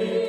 et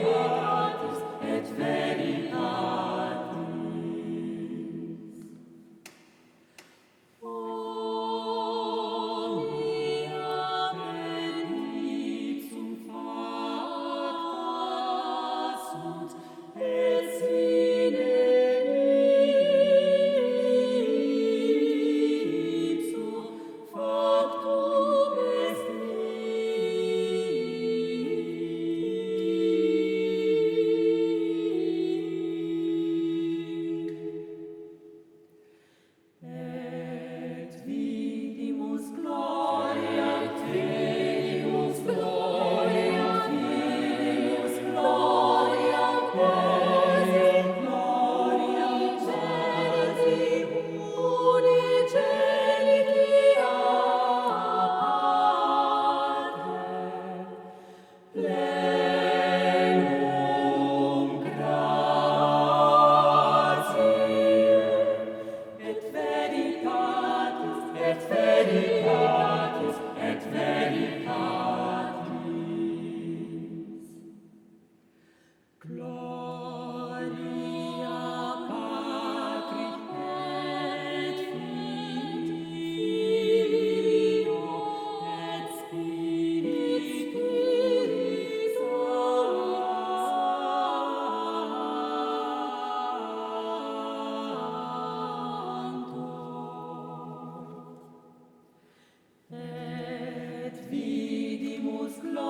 veritatis veritatis